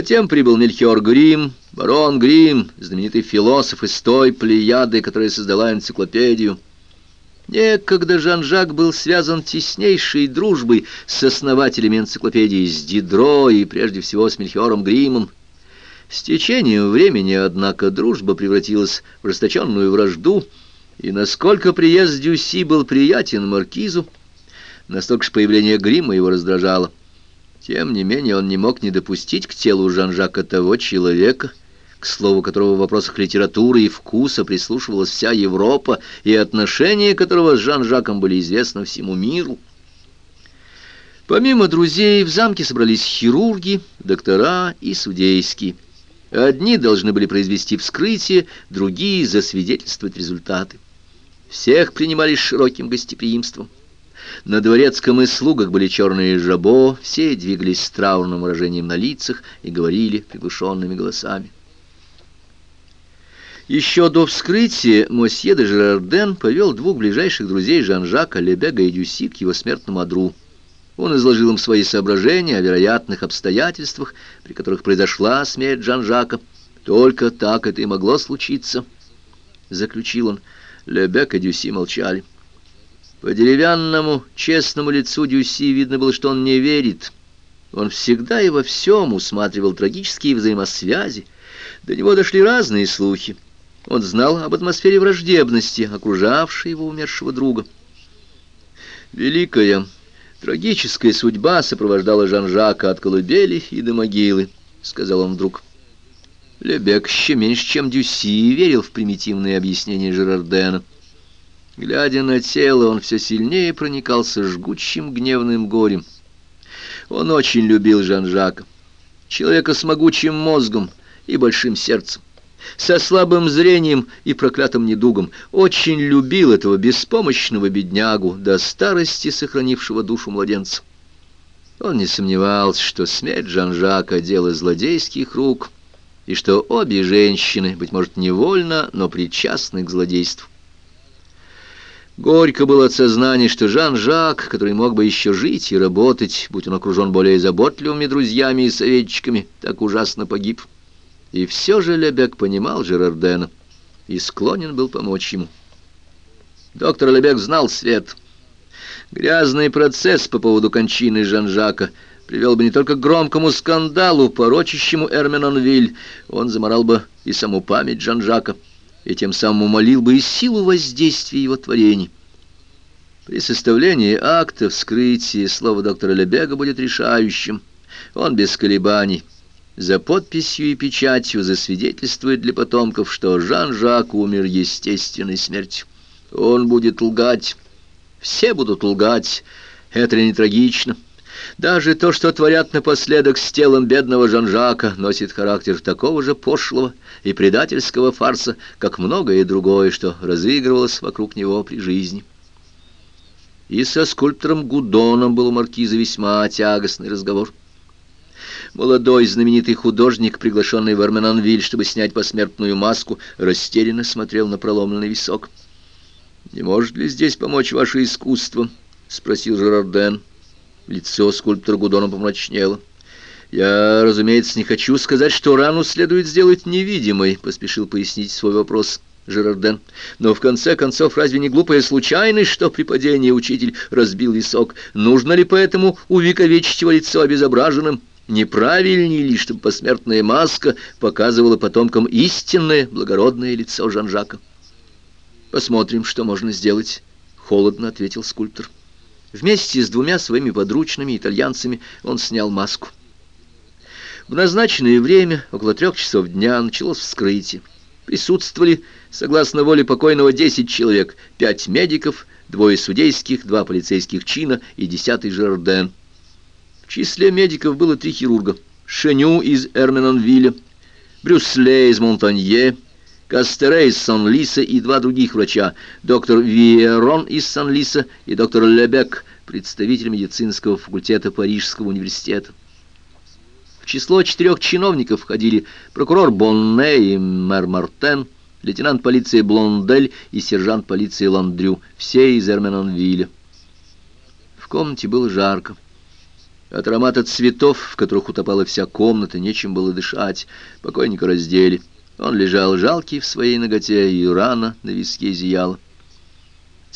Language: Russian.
Затем прибыл Мельхиор Грим, барон Грим, знаменитый философ из той плеяды, которая создала энциклопедию. Некогда Жан-Жак был связан теснейшей дружбой с основателями энциклопедии, с Дидро и прежде всего с Мельхиором Гримом. С течением времени, однако, дружба превратилась в расточенную вражду, и насколько приезд Дюси был приятен маркизу, настолько же появление Грима его раздражало. Тем не менее он не мог не допустить к телу Жан-Жака того человека, к слову которого в вопросах литературы и вкуса прислушивалась вся Европа, и отношения которого с Жан-Жаком были известны всему миру. Помимо друзей в замке собрались хирурги, доктора и судейские. Одни должны были произвести вскрытие, другие засвидетельствовать результаты. Всех принимали с широким гостеприимством. На дворецком и слугах были черные жабо, все двигались с траурным выражением на лицах и говорили приглушенными голосами. Еще до вскрытия мосье де Жерарден повел двух ближайших друзей Жан-Жака, Лебега и Дюси к его смертному одру. Он изложил им свои соображения о вероятных обстоятельствах, при которых произошла смерть Жан-Жака. Только так это и могло случиться, — заключил он. Лебек и Дюси молчали. По деревянному, честному лицу Дюси видно было, что он не верит. Он всегда и во всем усматривал трагические взаимосвязи. До него дошли разные слухи. Он знал об атмосфере враждебности, окружавшей его умершего друга. Великая Трагическая судьба сопровождала Жан-Жака от колыбели и до могилы, — сказал он вдруг. Лебек еще меньше, чем Дюси, верил в примитивные объяснения Жерардена. Глядя на тело, он все сильнее проникался жгучим гневным горем. Он очень любил Жан-Жака, человека с могучим мозгом и большим сердцем со слабым зрением и проклятым недугом, очень любил этого беспомощного беднягу, до старости сохранившего душу младенца. Он не сомневался, что смерть Жан-Жака — дело злодейских рук, и что обе женщины, быть может, невольно, но причастны к злодейству. Горько было от сознания, что Жан-Жак, который мог бы еще жить и работать, будь он окружен более заботливыми друзьями и советчиками, так ужасно погиб. И все же Лебек понимал Жерардена и склонен был помочь ему. Доктор Лебек знал свет. Грязный процесс по поводу кончины Жан-Жака привел бы не только к громкому скандалу, порочащему Эрменонвиль, он заморал бы и саму память Жан-Жака, и тем самым умолил бы и силу воздействия его творений. При составлении акта вскрытия слово доктора Лебега будет решающим. Он без колебаний за подписью и печатью засвидетельствует для потомков, что Жан-Жак умер естественной смертью. Он будет лгать. Все будут лгать. Это не трагично. Даже то, что творят напоследок с телом бедного Жан-Жака, носит характер такого же пошлого и предательского фарса, как многое другое, что разыгрывалось вокруг него при жизни. И со скульптором Гудоном был у маркиза весьма тягостный разговор. Молодой знаменитый художник, приглашенный в Арменонвиль, чтобы снять посмертную маску, растерянно смотрел на проломленный висок. «Не может ли здесь помочь ваше искусство?» — спросил Жерарден. Лицо скульптора Гудона помрачнело. «Я, разумеется, не хочу сказать, что рану следует сделать невидимой», — поспешил пояснить свой вопрос Жерарден. «Но в конце концов, разве не глупая случайность, что при падении учитель разбил висок? Нужно ли поэтому увековечить его лицо обезображенным?» Неправильнее ли, чтобы посмертная маска показывала потомкам истинное благородное лицо Жан-Жака? «Посмотрим, что можно сделать», — холодно ответил скульптор. Вместе с двумя своими подручными итальянцами он снял маску. В назначенное время, около трех часов дня, началось вскрытие. Присутствовали, согласно воле покойного, десять человек, пять медиков, двое судейских, два полицейских чина и десятый Жерден. В числе медиков было три хирурга. Шеню из Эрменонвилля, Брюсле из Монтанье, Кастере из Сан-Лиса и два других врача, доктор Виерон из Сан-Лиса и доктор Лебек, представитель медицинского факультета Парижского университета. В число четырех чиновников входили прокурор Бонне и мэр Мартен, лейтенант полиции Блондель и сержант полиции Ландрю, все из Эрменонвилля. В комнате было жарко. От аромата цветов, в которых утопала вся комната, нечем было дышать. Покойника раздели. Он лежал жалкий в своей ноготе, и рана на виске зияла.